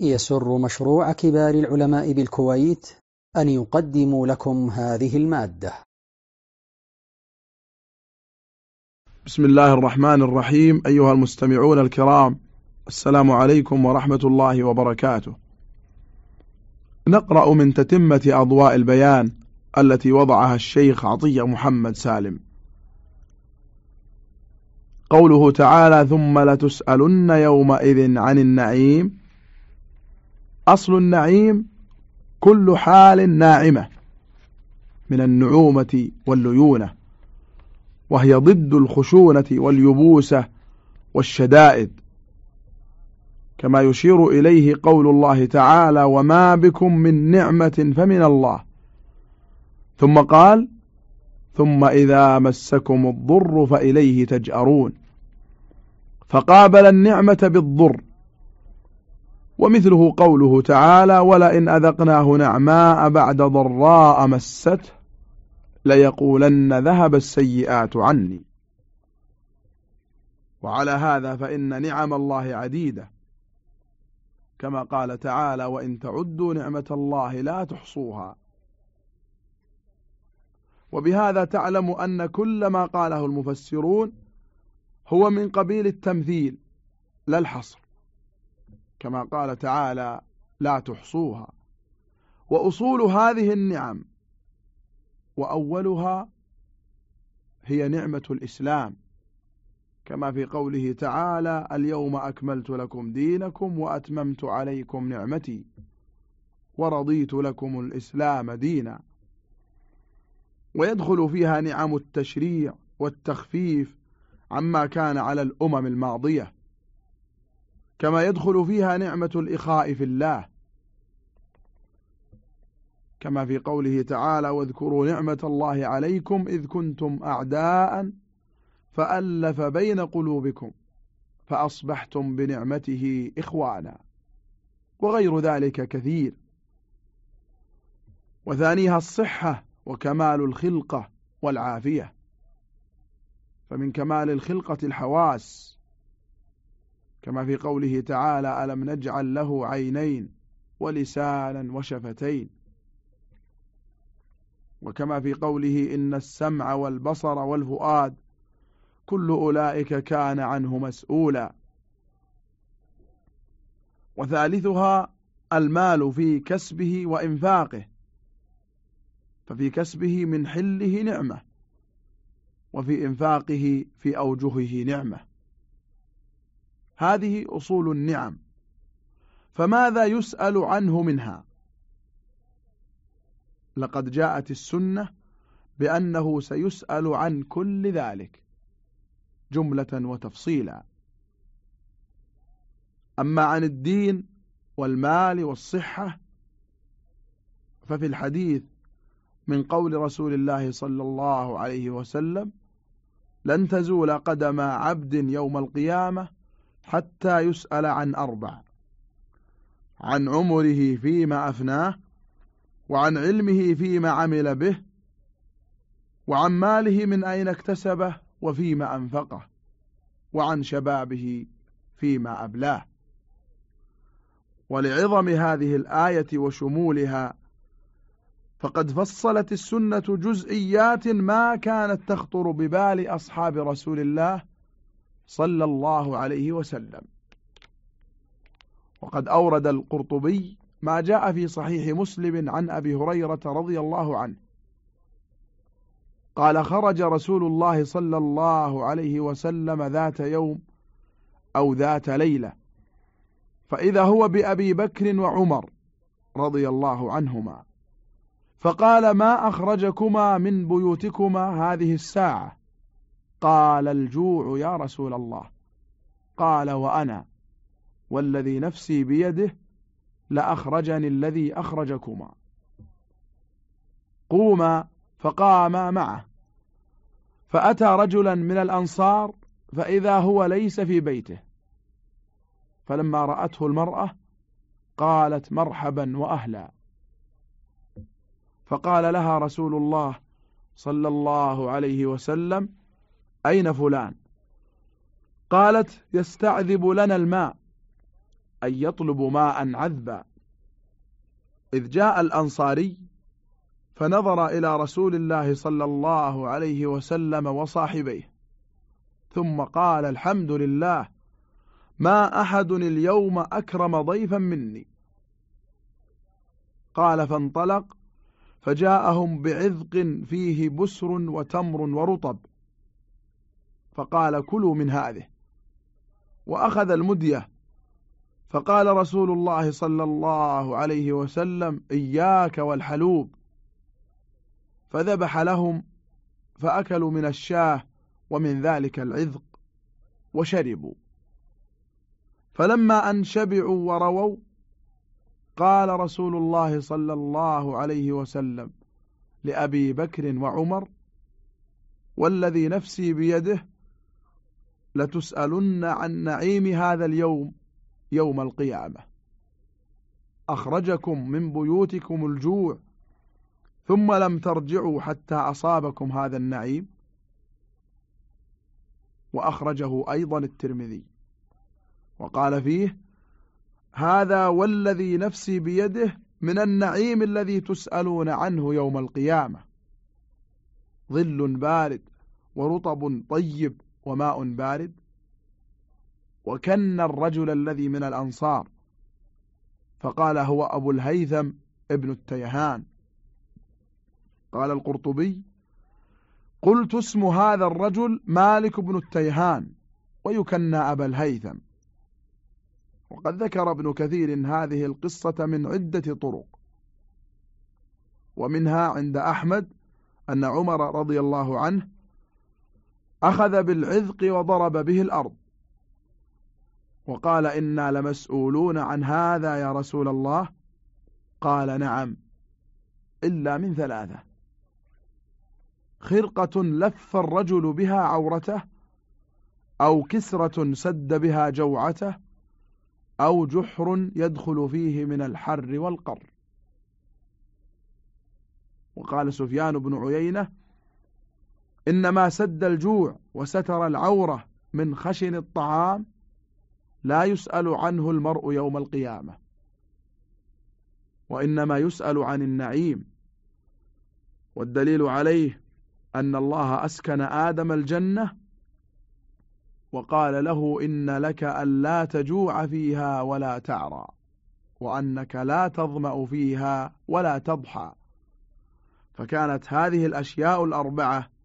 يسر مشروع كبار العلماء بالكويت أن يقدم لكم هذه المادة. بسم الله الرحمن الرحيم. أيها المستمعون الكرام السلام عليكم ورحمة الله وبركاته. نقرأ من تتمة أضواء البيان التي وضعها الشيخ عطية محمد سالم. قوله تعالى ثم لتسألن يومئذ عن النعيم أصل النعيم كل حال ناعمة من النعومة والليونة وهي ضد الخشونة واليبوسة والشدائد كما يشير إليه قول الله تعالى وما بكم من نعمة فمن الله ثم قال ثم إذا مسكم الضر فإليه تجأرون فقابل النعمة بالضر ومثله قوله تعالى ولئن أذقناه نعماء بعد ضراء مسته ليقولن ذهب السيئات عني. وعلى هذا فإن نعم الله عديدة. كما قال تعالى وإن تعدوا نعمة الله لا تحصوها. وبهذا تعلم أن كل ما قاله المفسرون هو من قبيل التمثيل لا الحصر. كما قال تعالى لا تحصوها. وأصول هذه النعم وأولها هي نعمة الإسلام. كما في قوله تعالى اليوم أكملت لكم دينكم وأتممت عليكم نعمتي ورضيت لكم الإسلام دينا. ويدخل فيها نعم التشريع والتخفيف عما كان على الأمم الماضية. كما يدخل فيها نعمة الإخاء في الله. كما في قوله تعالى واذكروا نعمة الله عليكم إذ كنتم أعداء فألف بين قلوبكم فأصبحتم بنعمته إخوانا. وغير ذلك كثير. وثانيها الصحة وكمال الخلقة والعافية. فمن كمال الخلقة الحواس كما في قوله تعالى ألم نجعل له عينين ولسانا وشفتين؟ وكما في قوله إن السمع والبصر والفؤاد كل أولئك كان عنه مسؤولا وثالثها المال في كسبه وإنفاقه ففي كسبه من حله نعمة وفي إنفاقه في أوجهه نعمة. هذه أصول النعم. فماذا يسأل عنه منها؟ لقد جاءت السنة بأنه سيسأل عن كل ذلك جملة وتفصيلا. أما عن الدين والمال والصحة ففي الحديث من قول رسول الله صلى الله عليه وسلم لن تزول قدم عبد يوم القيامة حتى يسأل عن أربع. عن عمره فيما أفناه وعن علمه فيما عمل به وعن ماله من أين اكتسبه وفيما أنفقه وعن شبابه فيما أبلاه. ولعظم هذه الآية وشمولها فقد فصلت السنة جزئيات ما كانت تخطر ببال أصحاب رسول الله صلى الله عليه وسلم. وقد أورد القرطبي ما جاء في صحيح مسلم عن أبي هريرة رضي الله عنه. قال خرج رسول الله صلى الله عليه وسلم ذات يوم أو ذات ليلة فإذا هو بأبي بكر وعمر رضي الله عنهما. فقال ما أخرجكما من بيوتكما هذه الساعة؟ قال الجوع يا رسول الله. قال وأنا والذي نفسي بيده لأخرجني الذي أخرجكما. قوما فقاما معه. فأتى رجلا من الأنصار فإذا هو ليس في بيته. فلما رأته المرأة قالت مرحبا وأهلا. فقال لها رسول الله صلى الله عليه وسلم أين فلان؟ قالت يستعذب لنا الماء أن يطلب ماء عذبا. إذ جاء الأنصاري فنظر إلى رسول الله صلى الله عليه وسلم وصاحبيه ثم قال الحمد لله ما أحد اليوم أكرم ضيفا مني. قال فانطلق فجاءهم بعذق فيه بسر وتمر ورطب. فقال كلوا من هذه. وأخذ المدية. فقال رسول الله صلى الله عليه وسلم إياك والحلوب. فذبح لهم فأكلوا من الشاه ومن ذلك العذق وشربوا. فلما أن شبعوا ورووا قال رسول الله صلى الله عليه وسلم لأبي بكر وعمر والذي نفسي بيده لتسألن عن نعيم هذا اليوم يوم القيامة. أخرجكم من بيوتكم الجوع ثم لم ترجعوا حتى أصابكم هذا النعيم. وأخرجه أيضا الترمذي. وقال فيه هذا والذي نفسي بيده من النعيم الذي تسألون عنه يوم القيامة. ظل بارد ورطب طيب وماء بارد وكن الرجل الذي من الأنصار فقال هو أبو الهيثم ابن التيهان. قال القرطبي قلت اسم هذا الرجل مالك بن التيهان ويكنى أبا الهيثم. وقد ذكر ابن كثير هذه القصة من عدة طرق. ومنها عند أحمد أن عمر رضي الله عنه أخذ بالعذق وضرب به الأرض. وقال إنا لمسؤولون عن هذا يا رسول الله. قال نعم إلا من ثلاثة. خرقة لف الرجل بها عورته أو كسرة سد بها جوعته أو جحر يدخل فيه من الحر والقر. وقال سفيان بن عيينة إنما سد الجوع وستر العورة من خشن الطعام لا يسأل عنه المرء يوم القيامة. وإنما يسأل عن النعيم. والدليل عليه أن الله أسكن آدم الجنة وقال له إن لك ألا تجوع فيها ولا تعرى وأنك لا تظمأ فيها ولا تضحى. فكانت هذه الأشياء الأربعة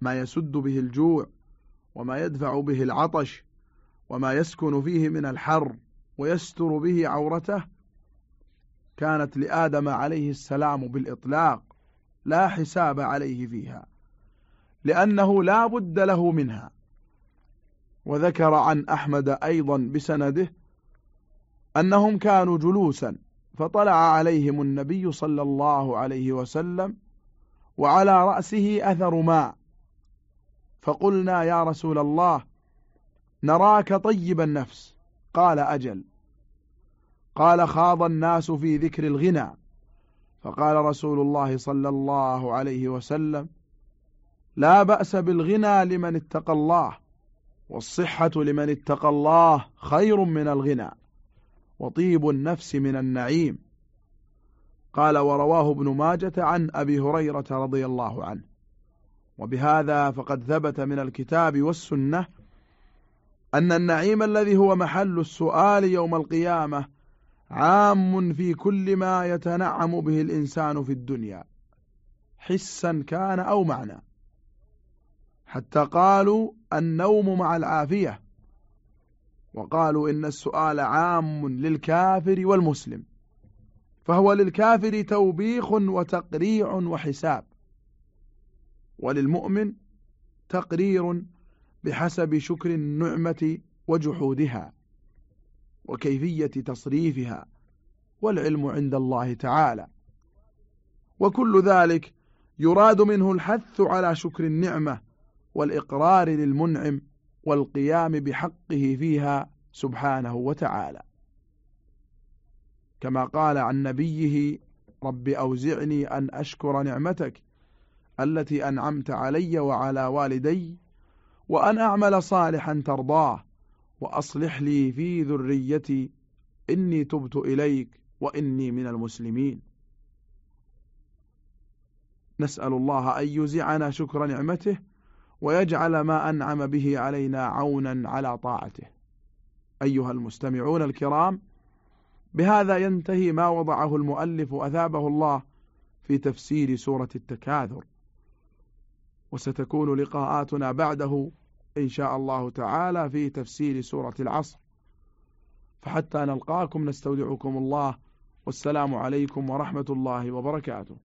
ما يسد به الجوع وما يدفع به العطش وما يسكن فيه من الحر ويستر به عورته. كانت لآدم عليه السلام بالإطلاق لا حساب عليه فيها لأنه لا بد له منها. وذكر عن أحمد أيضا بسنده أنهم كانوا جلوسا فطلع عليهم النبي صلى الله عليه وسلم وعلى رأسه أثر ماء. فقلنا يا رسول الله نراك طيب النفس. قال أجل. قال خاض الناس في ذكر الغنى. فقال رسول الله صلى الله عليه وسلم لا بأس بالغنى لمن اتقى الله والصحة لمن اتقى الله خير من الغنى وطيب النفس من النعيم. قال ورواه ابن ماجة عن أبي هريرة رضي الله عنه. وبهذا فقد ثبت من الكتاب والسنة أن النعيم الذي هو محل السؤال يوم القيامة عام في كل ما يتنعم به الإنسان في الدنيا حسا كان أو معنى. حتى قالوا النوم مع العافية وقالوا إن السؤال عام للكافر والمسلم فهو للكافر توبيخ وتقريع وحساب. وللمؤمن تقرير بحسب شكر النعمة وجحودها وكيفية تصريفها والعلم عند الله تعالى. وكل ذلك يراد منه الحث على شكر النعمة والإقرار للمنعم والقيام بحقه فيها سبحانه وتعالى. كما قال عن نبيه رب أوزعني أن أشكر نعمتك التي أنعمت علي وعلى والدي وأن أعمل صالحا ترضاه وأصلح لي في ذريتي إني تبت إليك وإني من المسلمين. نسأل الله أن يزعنا شكر نعمته ويجعل ما أنعم به علينا عونا على طاعته. أيها المستمعون الكرام بهذا ينتهي ما وضعه المؤلف أثابه الله في تفسير سورة التكاثر. وستكون لقاءاتنا بعده إن شاء الله تعالى في تفسير سورة العصر. فحتى نلقاكم نستودعكم الله والسلام عليكم ورحمة الله وبركاته.